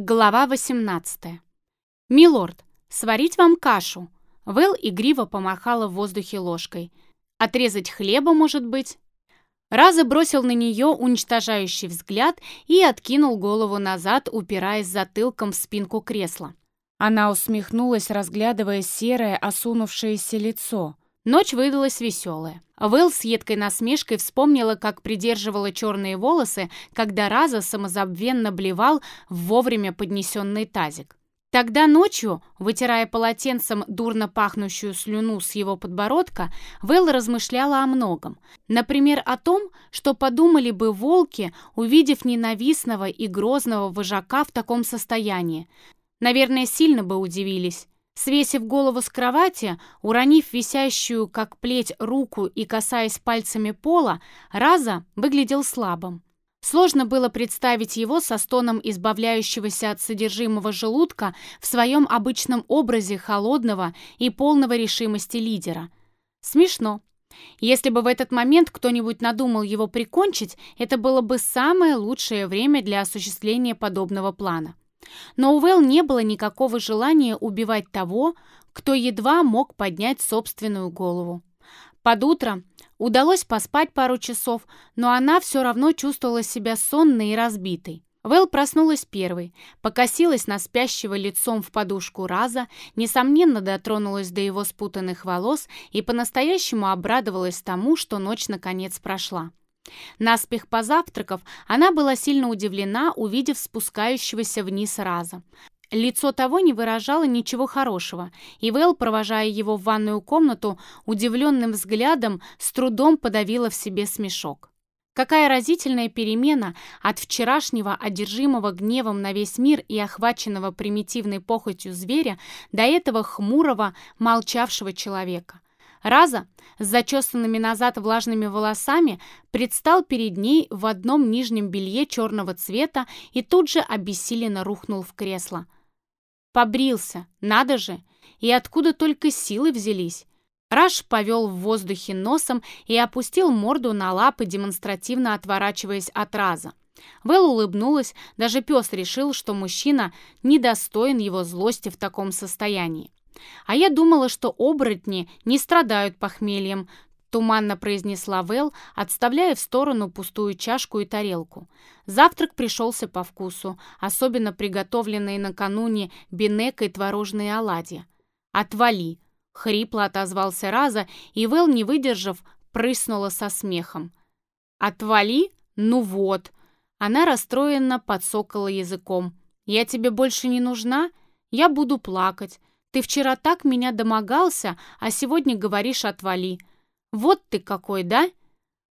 Глава 18. «Милорд, сварить вам кашу?» Вэл игриво помахала в воздухе ложкой. «Отрезать хлеба, может быть?» Раза бросил на нее уничтожающий взгляд и откинул голову назад, упираясь затылком в спинку кресла. Она усмехнулась, разглядывая серое, осунувшееся лицо. Ночь выдалась веселая. Вэл с едкой насмешкой вспомнила, как придерживала черные волосы, когда Раза самозабвенно блевал в вовремя поднесенный тазик. Тогда ночью, вытирая полотенцем дурно пахнущую слюну с его подбородка, Вэл размышляла о многом. Например, о том, что подумали бы волки, увидев ненавистного и грозного вожака в таком состоянии. Наверное, сильно бы удивились. Свесив голову с кровати, уронив висящую, как плеть, руку и касаясь пальцами пола, Раза выглядел слабым. Сложно было представить его со стоном избавляющегося от содержимого желудка в своем обычном образе холодного и полного решимости лидера. Смешно. Если бы в этот момент кто-нибудь надумал его прикончить, это было бы самое лучшее время для осуществления подобного плана. Но у Вэл не было никакого желания убивать того, кто едва мог поднять собственную голову. Под утро удалось поспать пару часов, но она все равно чувствовала себя сонной и разбитой. Вэл проснулась первой, покосилась на спящего лицом в подушку Раза, несомненно дотронулась до его спутанных волос и по-настоящему обрадовалась тому, что ночь наконец прошла. Наспех позавтракав, она была сильно удивлена, увидев спускающегося вниз раза. Лицо того не выражало ничего хорошего, и Вэл, провожая его в ванную комнату, удивленным взглядом с трудом подавила в себе смешок. Какая разительная перемена от вчерашнего одержимого гневом на весь мир и охваченного примитивной похотью зверя до этого хмурого, молчавшего человека. Раза с зачесанными назад влажными волосами предстал перед ней в одном нижнем белье черного цвета и тут же обессиленно рухнул в кресло. Побрился, надо же, и откуда только силы взялись. Раш повел в воздухе носом и опустил морду на лапы, демонстративно отворачиваясь от Раза. Вэл улыбнулась, даже пес решил, что мужчина недостоин его злости в таком состоянии. «А я думала, что оборотни не страдают похмельем», туманно произнесла Вэл, отставляя в сторону пустую чашку и тарелку. Завтрак пришелся по вкусу, особенно приготовленные накануне бинека и творожные оладьи. «Отвали!» — хрипло отозвался Раза, и Вэл, не выдержав, прыснула со смехом. «Отвали? Ну вот!» Она расстроенно подсокала языком. «Я тебе больше не нужна? Я буду плакать. Ты вчера так меня домогался, а сегодня говоришь «отвали». Вот ты какой, да?»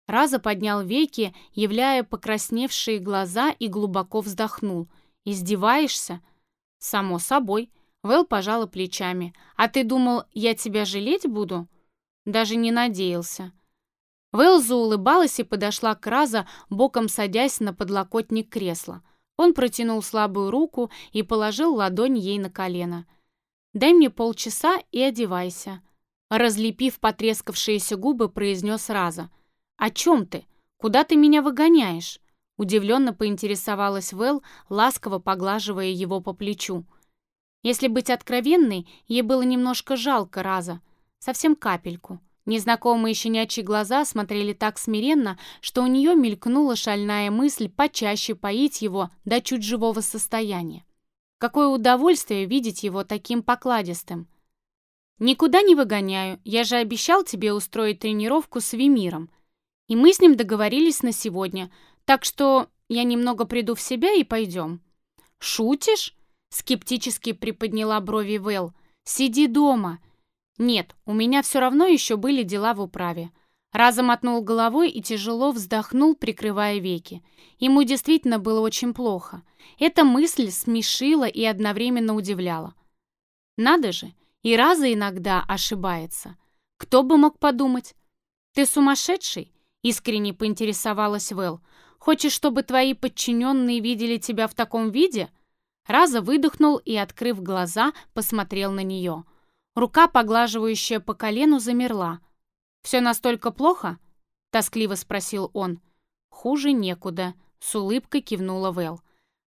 Раза поднял веки, являя покрасневшие глаза и глубоко вздохнул. «Издеваешься?» «Само собой». Вэл пожала плечами. «А ты думал, я тебя жалеть буду?» Даже не надеялся. Вэл заулыбалась и подошла к Раза, боком садясь на подлокотник кресла. Он протянул слабую руку и положил ладонь ей на колено. «Дай мне полчаса и одевайся», — разлепив потрескавшиеся губы, произнес Раза. «О чем ты? Куда ты меня выгоняешь?» Удивленно поинтересовалась Вэл, ласково поглаживая его по плечу. Если быть откровенной, ей было немножко жалко Раза. Совсем капельку. Незнакомые щенячьи глаза смотрели так смиренно, что у нее мелькнула шальная мысль почаще поить его до чуть живого состояния. Какое удовольствие видеть его таким покладистым. Никуда не выгоняю, я же обещал тебе устроить тренировку с Вимиром. И мы с ним договорились на сегодня, так что я немного приду в себя и пойдем. Шутишь? Скептически приподняла брови Вэл. Сиди дома. Нет, у меня все равно еще были дела в управе. Разом мотнул головой и тяжело вздохнул, прикрывая веки. Ему действительно было очень плохо. Эта мысль смешила и одновременно удивляла. Надо же, и Раза иногда ошибается. Кто бы мог подумать? «Ты сумасшедший?» — искренне поинтересовалась Вэл. «Хочешь, чтобы твои подчиненные видели тебя в таком виде?» Раза выдохнул и, открыв глаза, посмотрел на нее. Рука, поглаживающая по колену, замерла — «Все настолько плохо?» — тоскливо спросил он. «Хуже некуда», — с улыбкой кивнула Вэл.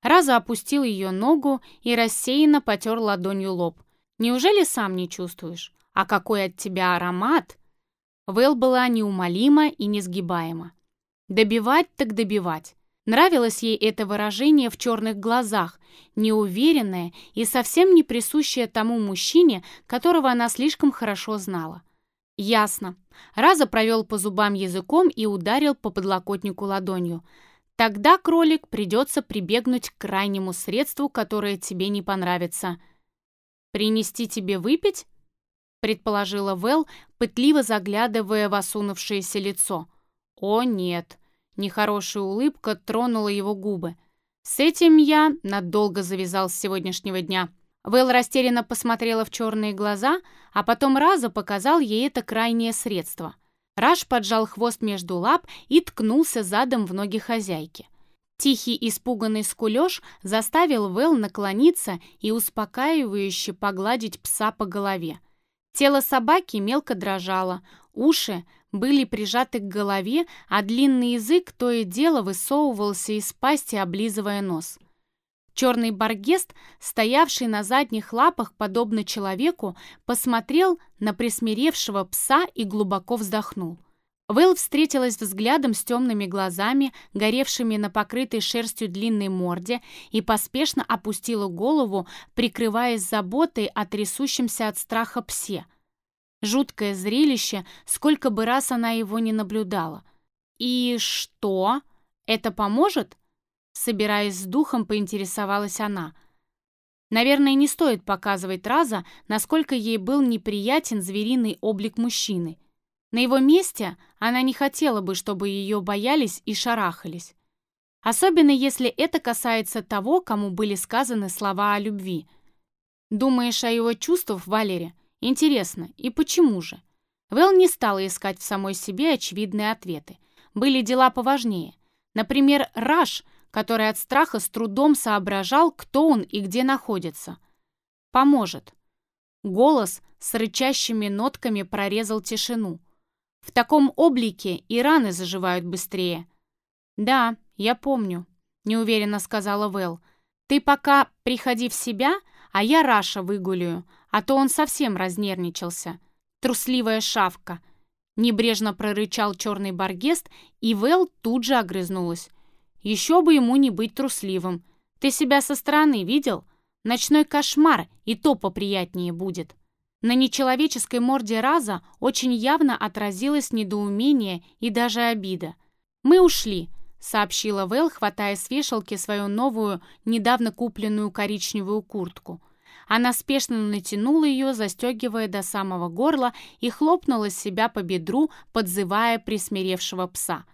Раза опустил ее ногу и рассеянно потер ладонью лоб. «Неужели сам не чувствуешь? А какой от тебя аромат!» Вэл была неумолима и несгибаема. Добивать так добивать. Нравилось ей это выражение в черных глазах, неуверенное и совсем не присущее тому мужчине, которого она слишком хорошо знала. «Ясно». Раза провел по зубам языком и ударил по подлокотнику ладонью. «Тогда, кролик, придется прибегнуть к крайнему средству, которое тебе не понравится». «Принести тебе выпить?» предположила Вэл, пытливо заглядывая в осунувшееся лицо. «О, нет!» Нехорошая улыбка тронула его губы. «С этим я надолго завязал с сегодняшнего дня». Вэл растерянно посмотрела в черные глаза, а потом Раза показал ей это крайнее средство. Раш поджал хвост между лап и ткнулся задом в ноги хозяйки. Тихий испуганный скулеж заставил Вэл наклониться и успокаивающе погладить пса по голове. Тело собаки мелко дрожало, уши были прижаты к голове, а длинный язык то и дело высовывался из пасти, облизывая нос. Черный баргест, стоявший на задних лапах, подобно человеку, посмотрел на присмиревшего пса и глубоко вздохнул. Вэл встретилась взглядом с темными глазами, горевшими на покрытой шерстью длинной морде, и поспешно опустила голову, прикрываясь заботой о трясущемся от страха псе. Жуткое зрелище, сколько бы раз она его не наблюдала. «И что? Это поможет?» Собираясь с духом, поинтересовалась она. Наверное, не стоит показывать Раза, насколько ей был неприятен звериный облик мужчины. На его месте она не хотела бы, чтобы ее боялись и шарахались. Особенно если это касается того, кому были сказаны слова о любви. Думаешь о его чувствах, Валере? Интересно, и почему же? Вэл не стала искать в самой себе очевидные ответы. Были дела поважнее. Например, Раш, который от страха с трудом соображал, кто он и где находится. Поможет. Голос с рычащими нотками прорезал тишину. В таком облике и раны заживают быстрее. Да, я помню, неуверенно сказала Вэл. Ты пока приходи в себя, а я Раша выгуляю, а то он совсем разнервничался. Трусливая шавка. Небрежно прорычал черный баргест, и Вэл тут же огрызнулась. Еще бы ему не быть трусливым. Ты себя со стороны видел? Ночной кошмар, и то поприятнее будет. На нечеловеческой морде Раза очень явно отразилось недоумение и даже обида. «Мы ушли», — сообщила Вэл, хватая с вешалки свою новую, недавно купленную коричневую куртку. Она спешно натянула ее, застегивая до самого горла, и хлопнула себя по бедру, подзывая присмиревшего пса.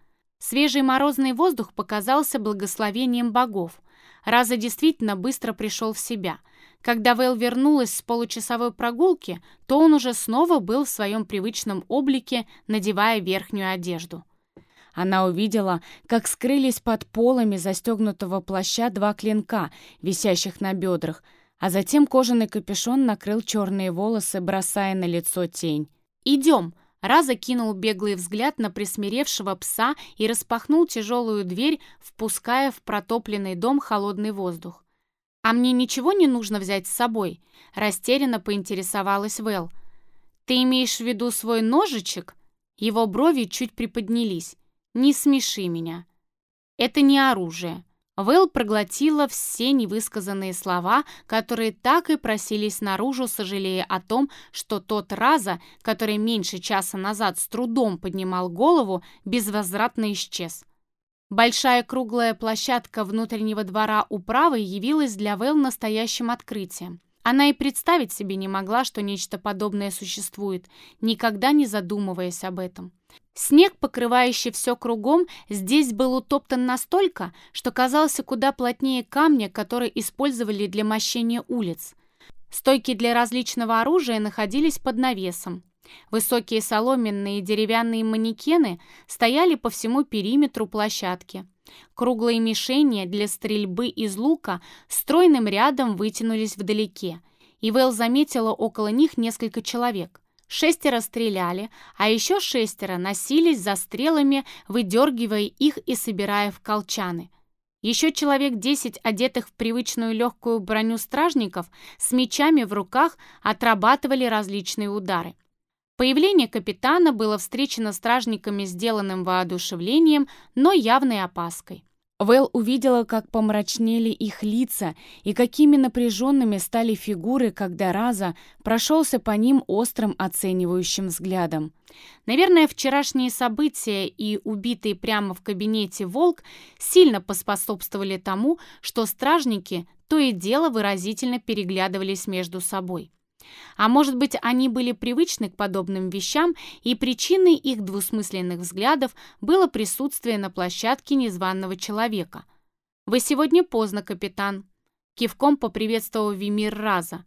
Свежий морозный воздух показался благословением богов. Раза действительно быстро пришел в себя — когда Вэл вернулась с получасовой прогулки, то он уже снова был в своем привычном облике, надевая верхнюю одежду. Она увидела, как скрылись под полами застегнутого плаща два клинка, висящих на бедрах, а затем кожаный капюшон накрыл черные волосы, бросая на лицо тень. «Идем!» Раза кинул беглый взгляд на присмиревшего пса и распахнул тяжелую дверь, впуская в протопленный дом холодный воздух. «А мне ничего не нужно взять с собой?» Растерянно поинтересовалась Вэл. «Ты имеешь в виду свой ножичек?» Его брови чуть приподнялись. «Не смеши меня. Это не оружие». Вэл проглотила все невысказанные слова, которые так и просились наружу, сожалея о том, что тот Раза, который меньше часа назад с трудом поднимал голову, безвозвратно исчез. Большая круглая площадка внутреннего двора управы явилась для Вэл настоящим открытием. Она и представить себе не могла, что нечто подобное существует, никогда не задумываясь об этом. Снег, покрывающий все кругом, здесь был утоптан настолько, что казался куда плотнее камня, который использовали для мощения улиц. Стойки для различного оружия находились под навесом. Высокие соломенные деревянные манекены стояли по всему периметру площадки. Круглые мишени для стрельбы из лука стройным рядом вытянулись вдалеке, и Вэл заметила около них несколько человек. Шестеро стреляли, а еще шестеро носились за стрелами, выдергивая их и собирая в колчаны. Еще человек десять, одетых в привычную легкую броню стражников, с мечами в руках отрабатывали различные удары. Появление капитана было встречено стражниками сделанным воодушевлением, но явной опаской. Вэл увидела, как помрачнели их лица и какими напряженными стали фигуры, когда Раза прошелся по ним острым оценивающим взглядом. Наверное, вчерашние события и убитый прямо в кабинете волк сильно поспособствовали тому, что стражники то и дело выразительно переглядывались между собой. А может быть, они были привычны к подобным вещам, и причиной их двусмысленных взглядов было присутствие на площадке незваного человека. «Вы сегодня поздно, капитан», — кивком поприветствовал Вимир Раза.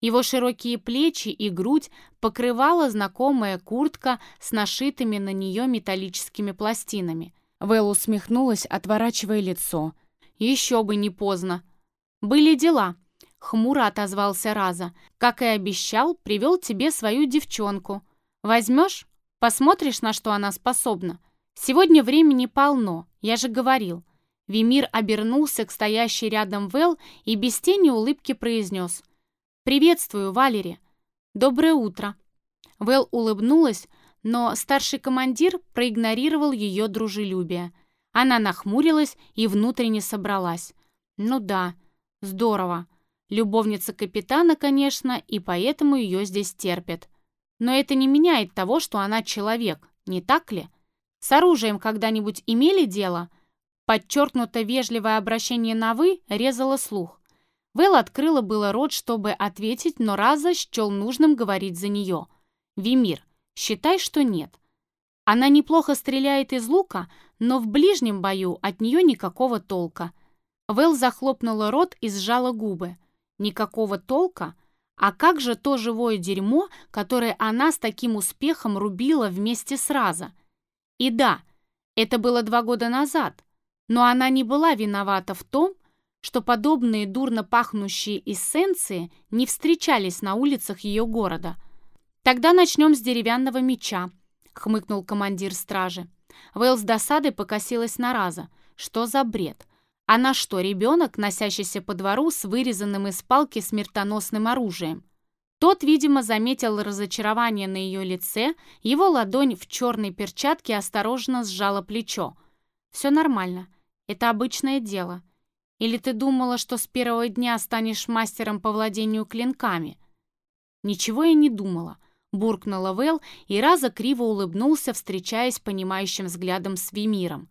Его широкие плечи и грудь покрывала знакомая куртка с нашитыми на нее металлическими пластинами. Вэл усмехнулась, отворачивая лицо. «Еще бы не поздно. Были дела», Хмуро отозвался Раза. «Как и обещал, привел тебе свою девчонку. Возьмешь? Посмотришь, на что она способна. Сегодня времени полно, я же говорил». Вимир обернулся к стоящей рядом Вэл и без тени улыбки произнес. «Приветствую, Валери. Доброе утро». Вэл улыбнулась, но старший командир проигнорировал ее дружелюбие. Она нахмурилась и внутренне собралась. «Ну да, здорово. Любовница капитана, конечно, и поэтому ее здесь терпят. Но это не меняет того, что она человек, не так ли? С оружием когда-нибудь имели дело? Подчеркнуто вежливое обращение на «вы» резало слух. Вэл открыла было рот, чтобы ответить, но Раза счел нужным говорить за нее. «Вимир, считай, что нет. Она неплохо стреляет из лука, но в ближнем бою от нее никакого толка». Вэл захлопнула рот и сжала губы. Никакого толка? А как же то живое дерьмо, которое она с таким успехом рубила вместе с Раза? И да, это было два года назад, но она не была виновата в том, что подобные дурно пахнущие эссенции не встречались на улицах ее города. «Тогда начнем с деревянного меча», — хмыкнул командир стражи. Вэлл с досадой покосилась на Раза. «Что за бред? Она что, ребенок, носящийся по двору с вырезанным из палки смертоносным оружием? Тот, видимо, заметил разочарование на ее лице, его ладонь в черной перчатке осторожно сжала плечо. «Все нормально. Это обычное дело. Или ты думала, что с первого дня станешь мастером по владению клинками?» «Ничего я не думала», — буркнула Вэл и раза криво улыбнулся, встречаясь понимающим взглядом с Вимиром.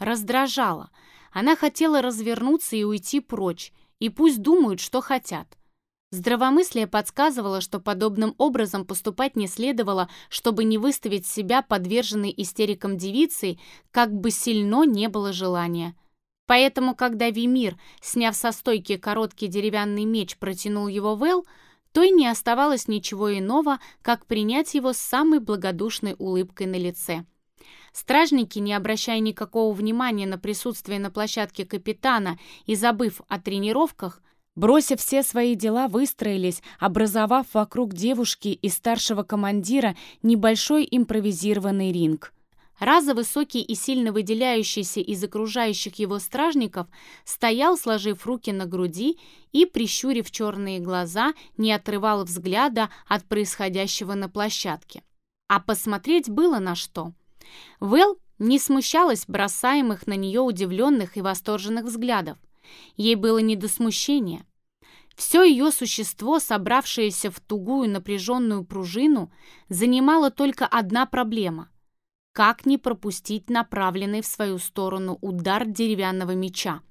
Раздражала — она хотела развернуться и уйти прочь, и пусть думают, что хотят. Здравомыслие подсказывало, что подобным образом поступать не следовало, чтобы не выставить себя подверженной истерикам девицей, как бы сильно не было желания. Поэтому, когда Вимир, сняв со стойки короткий деревянный меч, протянул его Вэл, то и не оставалось ничего иного, как принять его с самой благодушной улыбкой на лице. Стражники, не обращая никакого внимания на присутствие на площадке капитана и забыв о тренировках, бросив все свои дела, выстроились, образовав вокруг девушки и старшего командира небольшой импровизированный ринг. Раза высокий и сильно выделяющийся из окружающих его стражников стоял, сложив руки на груди и, прищурив черные глаза, не отрывал взгляда от происходящего на площадке. А посмотреть было на что. Вэл не смущалась бросаемых на нее удивленных и восторженных взглядов. Ей было не до смущения. Все ее существо, собравшееся в тугую напряженную пружину, занимала только одна проблема – как не пропустить направленный в свою сторону удар деревянного меча.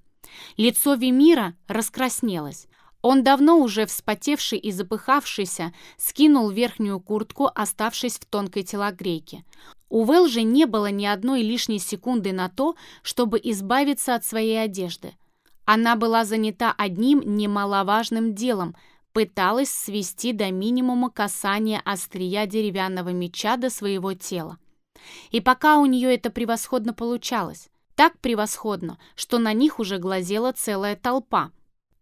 Лицо Вимира раскраснелось. Он давно уже вспотевший и запыхавшийся, скинул верхнюю куртку, оставшись в тонкой телогрейке. У Вэл же не было ни одной лишней секунды на то, чтобы избавиться от своей одежды. Она была занята одним немаловажным делом – пыталась свести до минимума касание острия деревянного меча до своего тела. И пока у нее это превосходно получалось, так превосходно, что на них уже глазела целая толпа –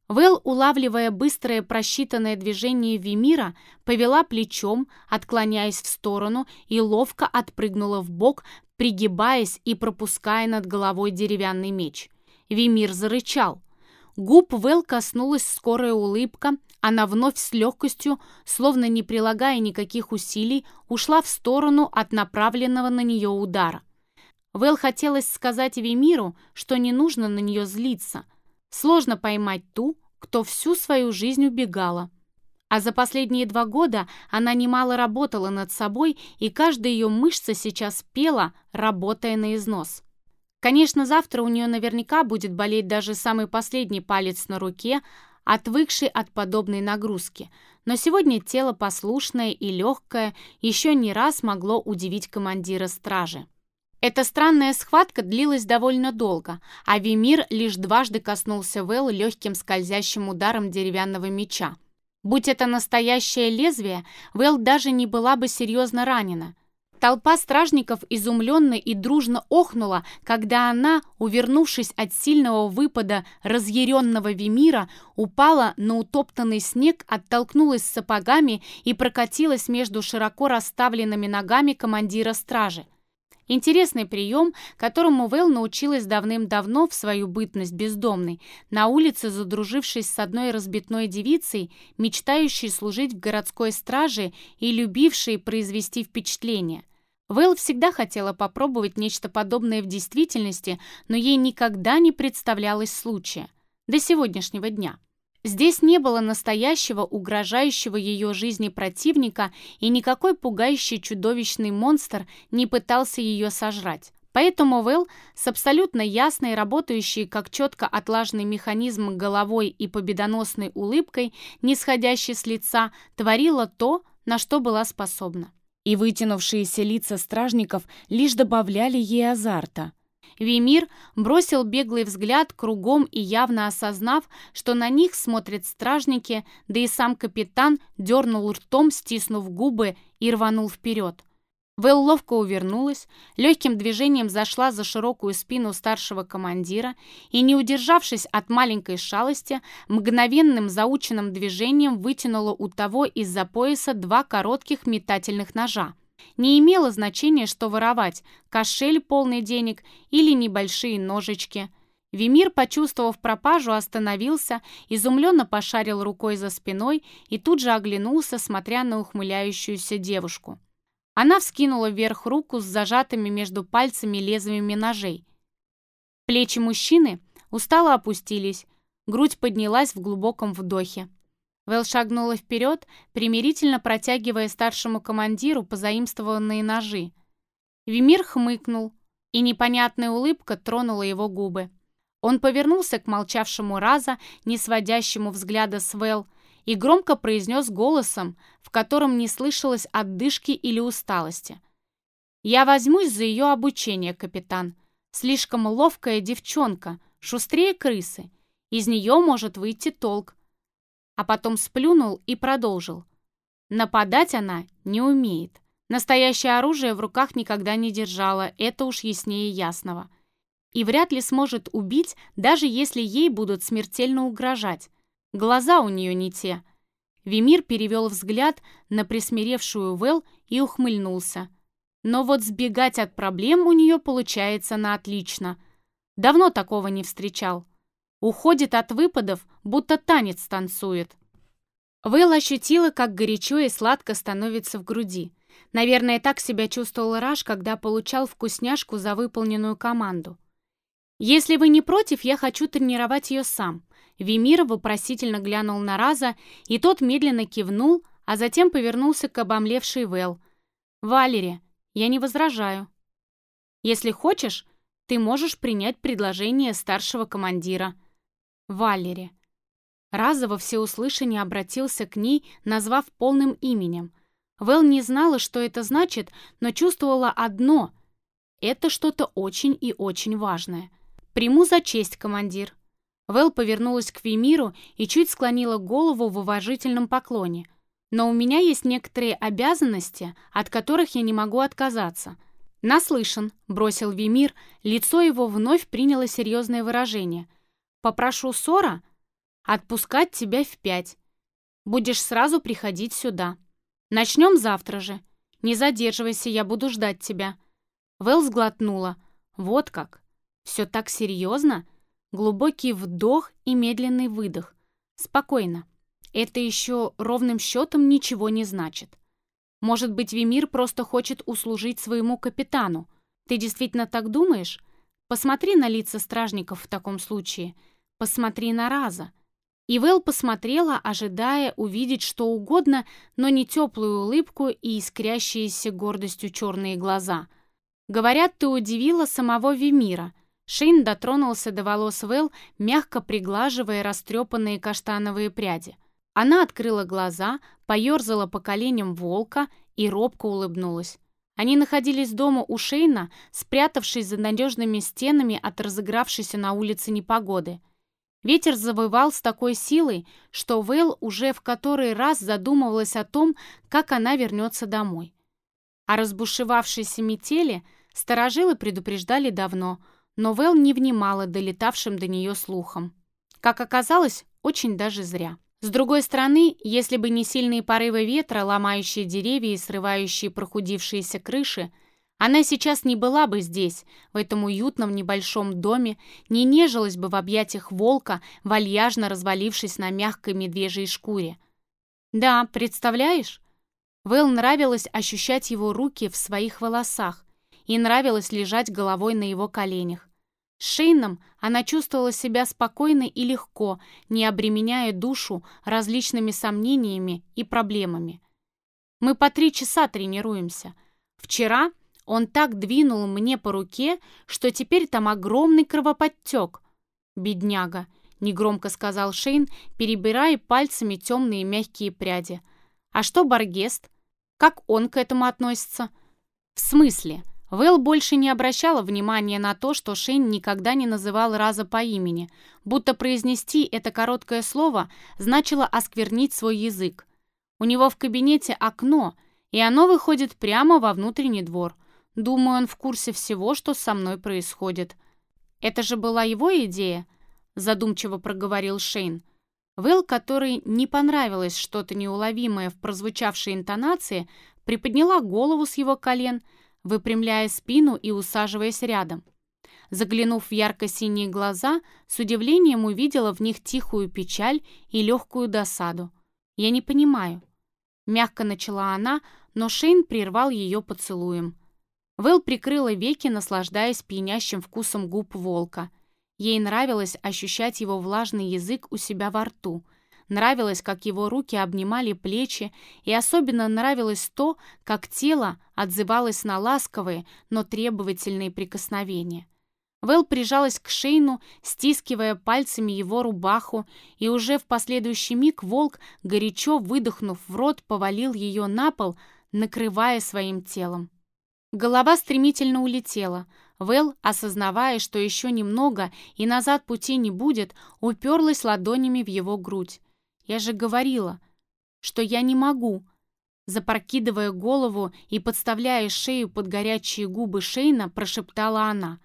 Вэл, улавливая быстрое просчитанное движение Вимира, повела плечом, отклоняясь в сторону, и ловко отпрыгнула в бок, пригибаясь и пропуская над головой деревянный меч. Вимир зарычал. Губ Вэл коснулась скорая улыбка, она вновь с легкостью, словно не прилагая никаких усилий, ушла в сторону от направленного на нее удара. Вэл хотелось сказать Вимиру, что не нужно на нее злиться. Сложно поймать ту, кто всю свою жизнь убегала. А за последние два года она немало работала над собой, и каждая ее мышца сейчас пела, работая на износ. Конечно, завтра у нее наверняка будет болеть даже самый последний палец на руке, отвыкший от подобной нагрузки, но сегодня тело послушное и легкое еще не раз могло удивить командира стражи. Эта странная схватка длилась довольно долго, а Вимир лишь дважды коснулся Вэл легким скользящим ударом деревянного меча. Будь это настоящее лезвие, Вэл даже не была бы серьезно ранена. Толпа стражников изумленно и дружно охнула, когда она, увернувшись от сильного выпада разъяренного Вимира, упала на утоптанный снег, оттолкнулась сапогами и прокатилась между широко расставленными ногами командира стражи. Интересный прием, которому Вэл научилась давным-давно в свою бытность бездомной, на улице задружившись с одной разбитной девицей, мечтающей служить в городской страже и любившей произвести впечатление. Вэл всегда хотела попробовать нечто подобное в действительности, но ей никогда не представлялось случая. До сегодняшнего дня. Здесь не было настоящего, угрожающего ее жизни противника, и никакой пугающий чудовищный монстр не пытался ее сожрать. Поэтому Вэл с абсолютно ясной, работающей как четко отлаженный механизм головой и победоносной улыбкой, не сходящей с лица, творила то, на что была способна. И вытянувшиеся лица стражников лишь добавляли ей азарта – Вимир бросил беглый взгляд кругом и явно осознав, что на них смотрят стражники, да и сам капитан дернул ртом, стиснув губы и рванул вперед. Вэл ловко увернулась, легким движением зашла за широкую спину старшего командира и, не удержавшись от маленькой шалости, мгновенным заученным движением вытянула у того из-за пояса два коротких метательных ножа. Не имело значения, что воровать – кошель полный денег или небольшие ножички. Вимир, почувствовав пропажу, остановился, изумленно пошарил рукой за спиной и тут же оглянулся, смотря на ухмыляющуюся девушку. Она вскинула вверх руку с зажатыми между пальцами лезвиями ножей. Плечи мужчины устало опустились, грудь поднялась в глубоком вдохе. Вэл шагнула вперед, примирительно протягивая старшему командиру позаимствованные ножи. Вимир хмыкнул, и непонятная улыбка тронула его губы. Он повернулся к молчавшему Раза, не сводящему взгляда с Вэл, и громко произнес голосом, в котором не слышалось отдышки или усталости. «Я возьмусь за ее обучение, капитан. Слишком ловкая девчонка, шустрее крысы. Из нее может выйти толк а потом сплюнул и продолжил. Нападать она не умеет. Настоящее оружие в руках никогда не держала, это уж яснее ясного. И вряд ли сможет убить, даже если ей будут смертельно угрожать. Глаза у нее не те. Вимир перевел взгляд на присмиревшую Вэл и ухмыльнулся. Но вот сбегать от проблем у нее получается на отлично. Давно такого не встречал. Уходит от выпадов, будто танец танцует. Вэл ощутила, как горячо и сладко становится в груди. Наверное, так себя чувствовал Раш, когда получал вкусняшку за выполненную команду. «Если вы не против, я хочу тренировать ее сам». Вимир вопросительно глянул на Раза, и тот медленно кивнул, а затем повернулся к обомлевшей Вэл. «Валери, я не возражаю. Если хочешь, ты можешь принять предложение старшего командира». Валери. Раза во всеуслышание обратился к ней, назвав полным именем. Вэл не знала, что это значит, но чувствовала одно — это что-то очень и очень важное. «Приму за честь, командир». Вэл повернулась к Вимиру и чуть склонила голову в уважительном поклоне. «Но у меня есть некоторые обязанности, от которых я не могу отказаться». «Наслышан», — бросил Вимир, лицо его вновь приняло серьезное выражение. Попрошу Сора отпускать тебя в пять. Будешь сразу приходить сюда. Начнем завтра же. Не задерживайся, я буду ждать тебя». Вэл сглотнула. «Вот как? Все так серьезно?» Глубокий вдох и медленный выдох. Спокойно. Это еще ровным счетом ничего не значит. Может быть, Вимир просто хочет услужить своему капитану. Ты действительно так думаешь? Посмотри на лица стражников в таком случае. Посмотри на Раза. И Вэл посмотрела, ожидая увидеть что угодно, но не теплую улыбку и искрящиеся гордостью черные глаза. «Говорят, ты удивила самого Вимира», Шейн дотронулся до волос Вэл, мягко приглаживая растрепанные каштановые пряди. Она открыла глаза, поерзала по коленям волка и робко улыбнулась. Они находились дома у Шейна, спрятавшись за надежными стенами от разыгравшейся на улице непогоды. Ветер завывал с такой силой, что Вэл уже в который раз задумывалась о том, как она вернется домой. О разбушевавшейся метели сторожилы предупреждали давно – но Вэл не внимала долетавшим до нее слухам. Как оказалось, очень даже зря. С другой стороны, если бы не сильные порывы ветра, ломающие деревья и срывающие прохудившиеся крыши, она сейчас не была бы здесь, в этом уютном небольшом доме, не нежилась бы в объятиях волка, вальяжно развалившись на мягкой медвежьей шкуре. Да, представляешь? Вэл нравилось ощущать его руки в своих волосах, и нравилось лежать головой на его коленях. С Шейном она чувствовала себя спокойно и легко, не обременяя душу различными сомнениями и проблемами. Мы по три часа тренируемся. Вчера он так двинул мне по руке, что теперь там огромный кровоподтек. «Бедняга», — негромко сказал Шейн, перебирая пальцами темные мягкие пряди. «А что Баргест? Как он к этому относится?» «В смысле?» Вэл больше не обращала внимания на то, что Шейн никогда не называл Раза по имени, будто произнести это короткое слово значило осквернить свой язык. У него в кабинете окно, и оно выходит прямо во внутренний двор. Думаю, он в курсе всего, что со мной происходит. «Это же была его идея?» — задумчиво проговорил Шейн. Вэл, которой не понравилось что-то неуловимое в прозвучавшей интонации, приподняла голову с его колен — выпрямляя спину и усаживаясь рядом. Заглянув в ярко-синие глаза, с удивлением увидела в них тихую печаль и легкую досаду. «Я не понимаю». Мягко начала она, но Шейн прервал ее поцелуем. Вэл прикрыла веки, наслаждаясь пьянящим вкусом губ волка. Ей нравилось ощущать его влажный язык у себя во рту — Нравилось, как его руки обнимали плечи, и особенно нравилось то, как тело отзывалось на ласковые, но требовательные прикосновения. Вэл прижалась к Шейну, стискивая пальцами его рубаху, и уже в последующий миг волк, горячо выдохнув в рот, повалил ее на пол, накрывая своим телом. Голова стремительно улетела. Вэл, осознавая, что еще немного и назад пути не будет, уперлась ладонями в его грудь. Я же говорила, что я не могу. Запрокидывая голову и подставляя шею под горячие губы Шейна, прошептала она.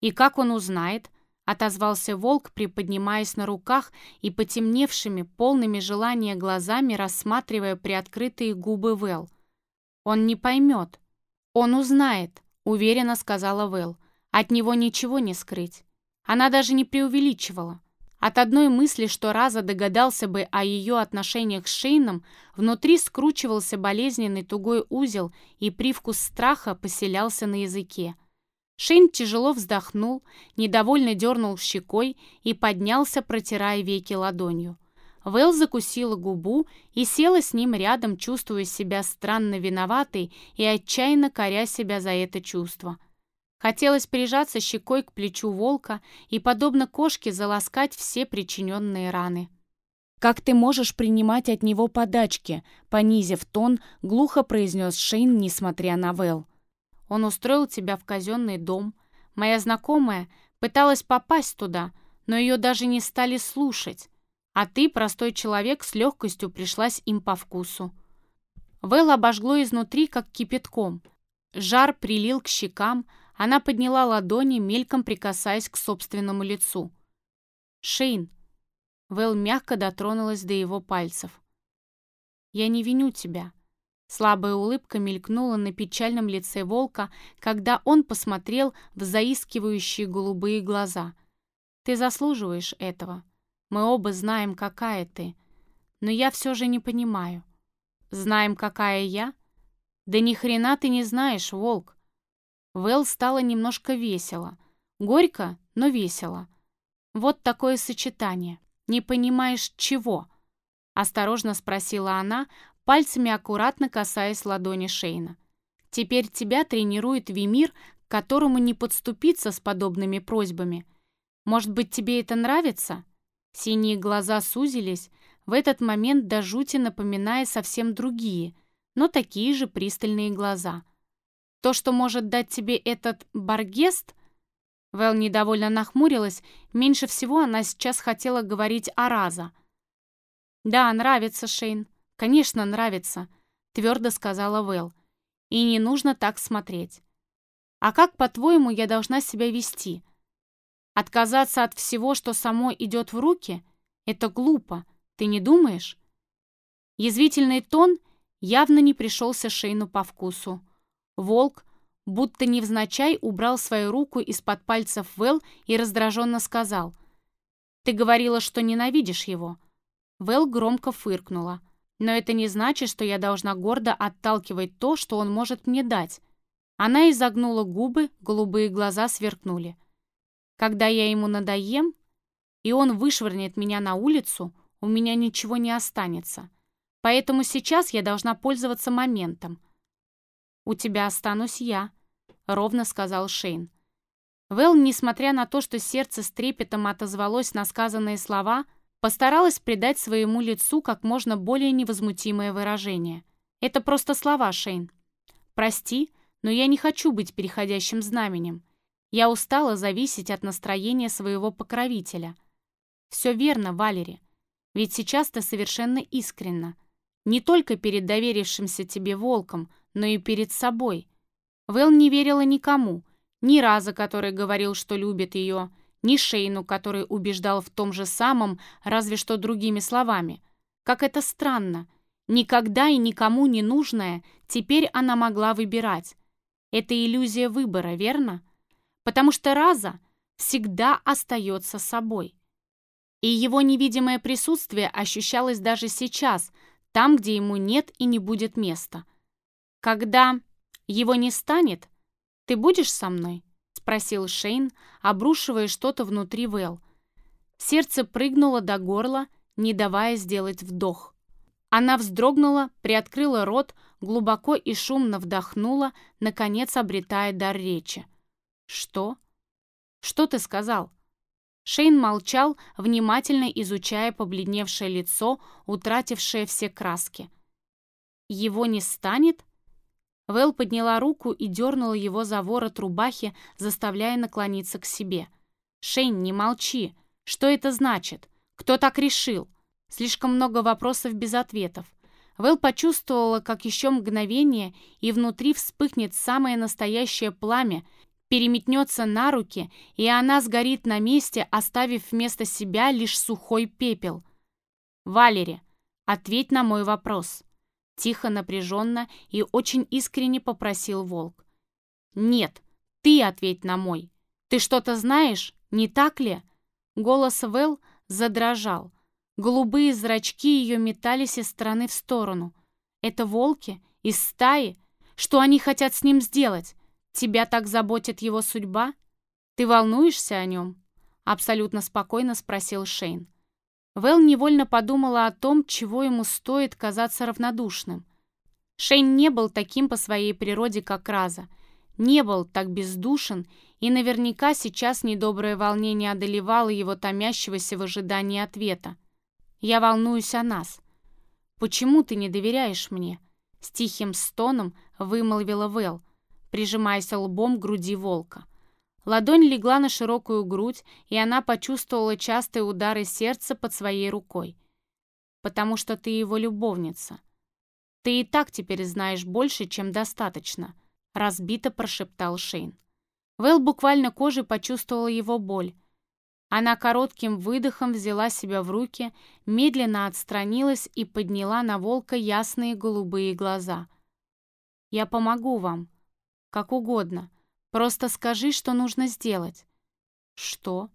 «И как он узнает?» — отозвался волк, приподнимаясь на руках и потемневшими, полными желания глазами рассматривая приоткрытые губы Вэл. «Он не поймет. Он узнает», — уверенно сказала Вэл. «От него ничего не скрыть». Она даже не преувеличивала. От одной мысли, что Раза догадался бы о ее отношениях с Шейном, внутри скручивался болезненный тугой узел, и привкус страха поселялся на языке. Шейн тяжело вздохнул, недовольно дернул щекой и поднялся, протирая веки ладонью. Вэл закусила губу и села с ним рядом, чувствуя себя странно виноватой и отчаянно коря себя за это чувство. Хотелось прижаться щекой к плечу волка и, подобно кошке, заласкать все причиненные раны. «Как ты можешь принимать от него подачки?» Понизив тон, глухо произнес Шейн, несмотря на Вэл. «Он устроил тебя в казенный дом. Моя знакомая пыталась попасть туда, но ее даже не стали слушать. А ты, простой человек, с легкостью пришлась им по вкусу». Вэл обожгло изнутри, как кипятком. Жар прилил к щекам, она подняла ладони, мельком прикасаясь к собственному лицу. «Шейн!» Вэл мягко дотронулась до его пальцев. «Я не виню тебя». Слабая улыбка мелькнула на печальном лице волка, когда он посмотрел в заискивающие голубые глаза. Ты заслуживаешь этого. Мы оба знаем, какая ты. Но я все же не понимаю. Знаем, какая я? Да ни хрена ты не знаешь, волк. Вэл стало немножко весело. Горько, но весело. Вот такое сочетание. Не понимаешь, чего? Осторожно спросила она, пальцами аккуратно касаясь ладони Шейна. Теперь тебя тренирует Вимир, к которому не подступиться с подобными просьбами. Может быть, тебе это нравится? Синие глаза сузились, в этот момент до жути напоминая совсем другие, но такие же пристальные глаза. То, что может дать тебе этот баргест... Вэл недовольно нахмурилась, меньше всего она сейчас хотела говорить о Раза. «Да, нравится, Шейн. Конечно, нравится», — твердо сказала Вэл. И не нужно так смотреть. А как, по-твоему, я должна себя вести? Отказаться от всего, что само идет в руки? Это глупо, ты не думаешь? Язвительный тон явно не пришелся Шейну по вкусу. Волк, будто невзначай, убрал свою руку из-под пальцев Вэл и раздраженно сказал. «Ты говорила, что ненавидишь его». Вэл громко фыркнула. Но это не значит, что я должна гордо отталкивать то, что он может мне дать. Она изогнула губы, голубые глаза сверкнули. Когда я ему надоем, и он вышвырнет меня на улицу, у меня ничего не останется. Поэтому сейчас я должна пользоваться моментом. «У тебя останусь я», — ровно сказал Шейн. Вэл, несмотря на то, что сердце с трепетом отозвалось на сказанные слова, Постаралась придать своему лицу как можно более невозмутимое выражение. «Это просто слова, Шейн. Прости, но я не хочу быть переходящим знаменем. Я устала зависеть от настроения своего покровителя. Все верно, Валери. Ведь сейчас ты совершенно искренна. Не только перед доверившимся тебе волком, но и перед собой. Вэл не верила никому, ни раза, который говорил, что любит ее, ни Шейну, который убеждал в том же самом, разве что другими словами. Как это странно. Никогда и никому не нужное, теперь она могла выбирать. Это иллюзия выбора, верно? Потому что Раза всегда остается собой. И его невидимое присутствие ощущалось даже сейчас, там, где ему нет и не будет места. Когда его не станет, ты будешь со мной? спросил Шейн, обрушивая что-то внутри Вэл. Сердце прыгнуло до горла, не давая сделать вдох. Она вздрогнула, приоткрыла рот, глубоко и шумно вдохнула, наконец обретая дар речи. «Что? Что ты сказал?» Шейн молчал, внимательно изучая побледневшее лицо, утратившее все краски. «Его не станет?» Вэл подняла руку и дернула его за ворот рубахи, заставляя наклониться к себе. «Шейн, не молчи. Что это значит? Кто так решил?» Слишком много вопросов без ответов. Вэл почувствовала, как еще мгновение, и внутри вспыхнет самое настоящее пламя, переметнется на руки, и она сгорит на месте, оставив вместо себя лишь сухой пепел. «Валери, ответь на мой вопрос». Тихо, напряженно и очень искренне попросил волк. «Нет, ты ответь на мой. Ты что-то знаешь, не так ли?» Голос Вэл задрожал. Голубые зрачки ее метались из стороны в сторону. «Это волки? Из стаи? Что они хотят с ним сделать? Тебя так заботит его судьба? Ты волнуешься о нем?» Абсолютно спокойно спросил Шейн. Вэл невольно подумала о том, чего ему стоит казаться равнодушным. Шейн не был таким по своей природе, как Раза, не был так бездушен, и наверняка сейчас недоброе волнение одолевало его томящегося в ожидании ответа. «Я волнуюсь о нас. Почему ты не доверяешь мне?» С тихим стоном вымолвила Вэл, прижимаясь лбом к груди волка. Ладонь легла на широкую грудь, и она почувствовала частые удары сердца под своей рукой. «Потому что ты его любовница. Ты и так теперь знаешь больше, чем достаточно», — разбито прошептал Шейн. Вэл буквально кожей почувствовала его боль. Она коротким выдохом взяла себя в руки, медленно отстранилась и подняла на волка ясные голубые глаза. «Я помогу вам. Как угодно. Просто скажи, что нужно сделать». «Что?»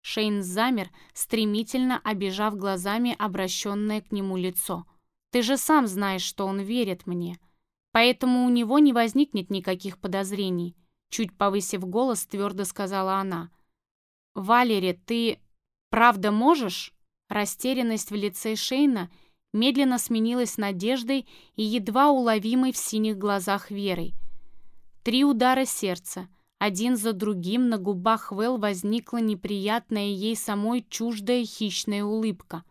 Шейн замер, стремительно обижав глазами обращенное к нему лицо. «Ты же сам знаешь, что он верит мне. Поэтому у него не возникнет никаких подозрений», чуть повысив голос, твердо сказала она. «Валери, ты правда можешь?» Растерянность в лице Шейна медленно сменилась надеждой и едва уловимой в синих глазах верой. Три удара сердца — один за другим на губах Вэл возникла неприятная ей самой чуждая хищная улыбка.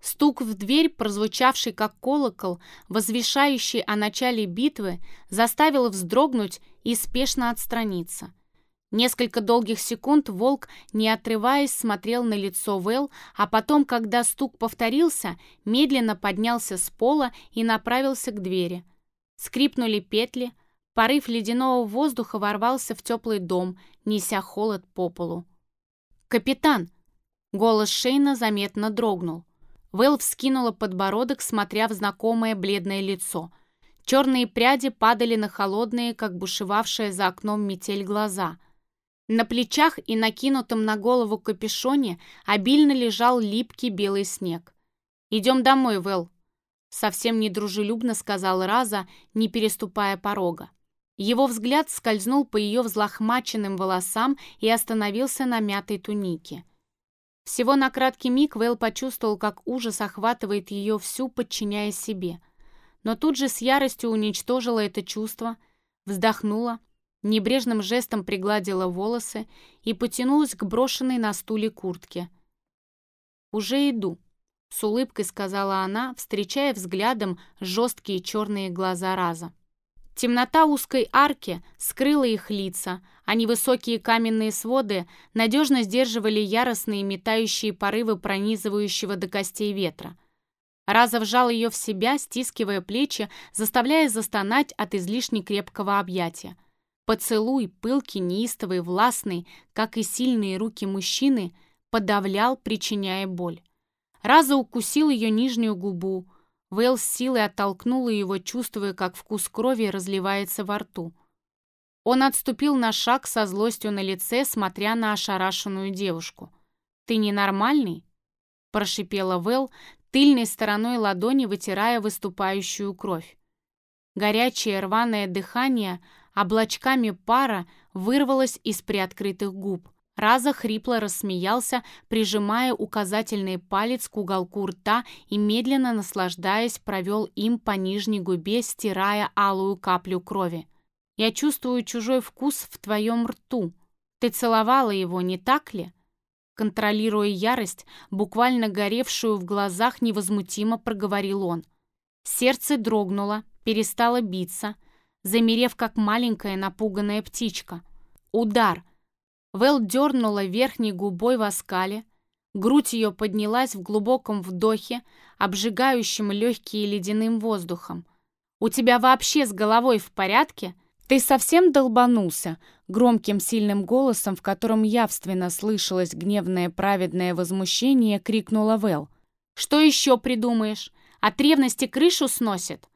Стук в дверь, прозвучавший как колокол, возвещающий о начале битвы, заставил вздрогнуть и спешно отстраниться. Несколько долгих секунд волк, не отрываясь, смотрел на лицо Вэл, а потом, когда стук повторился, медленно поднялся с пола и направился к двери. Скрипнули петли, Порыв ледяного воздуха ворвался в теплый дом, неся холод по полу. «Капитан!» Голос Шейна заметно дрогнул. Вэл вскинула подбородок, смотря в знакомое бледное лицо. Черные пряди падали на холодные, как бушевавшая за окном метель глаза. На плечах и накинутом на голову капюшоне обильно лежал липкий белый снег. «Идем домой, Вэл», — совсем недружелюбно сказал Раза, не переступая порога. Его взгляд скользнул по ее взлохмаченным волосам и остановился на мятой тунике. Всего на краткий миг Вэл почувствовал, как ужас охватывает ее всю, подчиняя себе. Но тут же с яростью уничтожила это чувство, вздохнула, небрежным жестом пригладила волосы и потянулась к брошенной на стуле куртке. «Уже иду», — с улыбкой сказала она, встречая взглядом жесткие черные глаза Раза. Темнота узкой арки скрыла их лица, а невысокие каменные своды надежно сдерживали яростные метающие порывы пронизывающего до костей ветра. Раза вжал ее в себя, стискивая плечи, заставляя застонать от излишне крепкого объятия. Поцелуй, пылкий, неистовый, властный, как и сильные руки мужчины, подавлял, причиняя боль. Раза укусил ее нижнюю губу, Вейл с силой оттолкнула его, чувствуя, как вкус крови разливается во рту. Он отступил на шаг со злостью на лице, смотря на ошарашенную девушку. «Ты ненормальный?» – прошипела Вэл, тыльной стороной ладони вытирая выступающую кровь. Горячее рваное дыхание облачками пара вырвалось из приоткрытых губ. Раза хрипло рассмеялся, прижимая указательный палец к уголку рта и, медленно наслаждаясь, провел им по нижней губе, стирая алую каплю крови. «Я чувствую чужой вкус в твоем рту. Ты целовала его, не так ли?» Контролируя ярость, буквально горевшую в глазах, невозмутимо проговорил он. Сердце дрогнуло, перестало биться, замерев, как маленькая напуганная птичка. Удар — Вэл дернула верхней губой в оскале, грудь ее поднялась в глубоком вдохе, обжигающем легкие ледяным воздухом. «У тебя вообще с головой в порядке? Ты совсем долбанулся?» Громким сильным голосом, в котором явственно слышалось гневное праведное возмущение, крикнула Вэл. «Что еще придумаешь? От ревности крышу сносит?»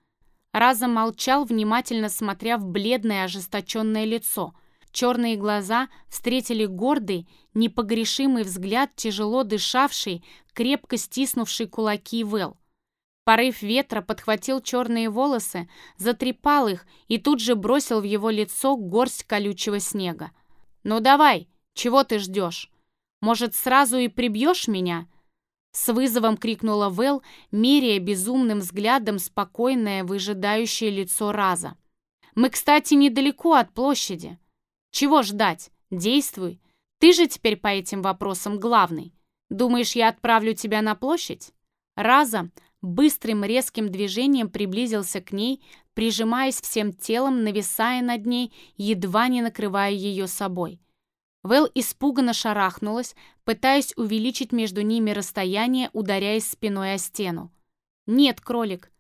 Разом молчал, внимательно смотря в бледное ожесточенное лицо – Черные глаза встретили гордый, непогрешимый взгляд, тяжело дышавший, крепко стиснувший кулаки Вэл. Порыв ветра подхватил черные волосы, затрепал их и тут же бросил в его лицо горсть колючего снега. «Ну давай, чего ты ждешь? Может, сразу и прибьешь меня?» С вызовом крикнула Вэл, меряя безумным взглядом спокойное, выжидающее лицо Раза. «Мы, кстати, недалеко от площади. Чего ждать? Действуй. Ты же теперь по этим вопросам главный. Думаешь, я отправлю тебя на площадь? Раза быстрым резким движением приблизился к ней, прижимаясь всем телом, нависая над ней, едва не накрывая ее собой. Вэл испуганно шарахнулась, пытаясь увеличить между ними расстояние, ударяясь спиной о стену. «Нет, кролик,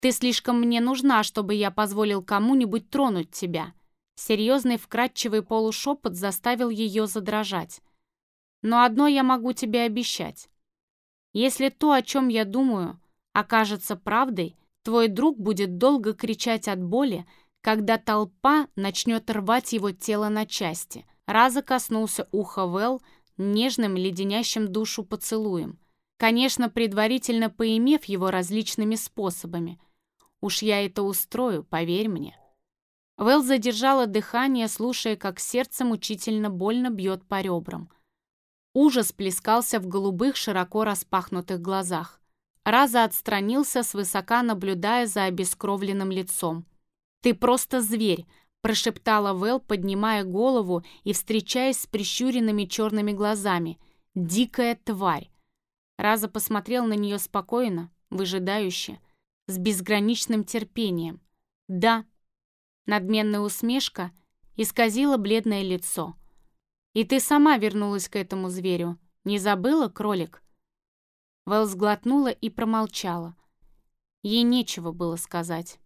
ты слишком мне нужна, чтобы я позволил кому-нибудь тронуть тебя». Серьезный вкрадчивый полушепот заставил ее задрожать. «Но одно я могу тебе обещать. Если то, о чем я думаю, окажется правдой, твой друг будет долго кричать от боли, когда толпа начнет рвать его тело на части». Раза коснулся уха Вэл, нежным, леденящим душу поцелуем. Конечно, предварительно поимев его различными способами. Уж я это устрою, поверь мне. Вэл задержала дыхание, слушая, как сердце мучительно больно бьет по ребрам. Ужас плескался в голубых, широко распахнутых глазах. Раза отстранился, свысока наблюдая за обескровленным лицом. «Ты просто зверь!» – прошептала Вэл, поднимая голову и встречаясь с прищуренными черными глазами. «Дикая тварь!» Раза посмотрел на нее спокойно, выжидающе, с безграничным терпением. «Да». Надменная усмешка исказила бледное лицо. «И ты сама вернулась к этому зверю. Не забыла, кролик?» Вэл сглотнула и промолчала. Ей нечего было сказать.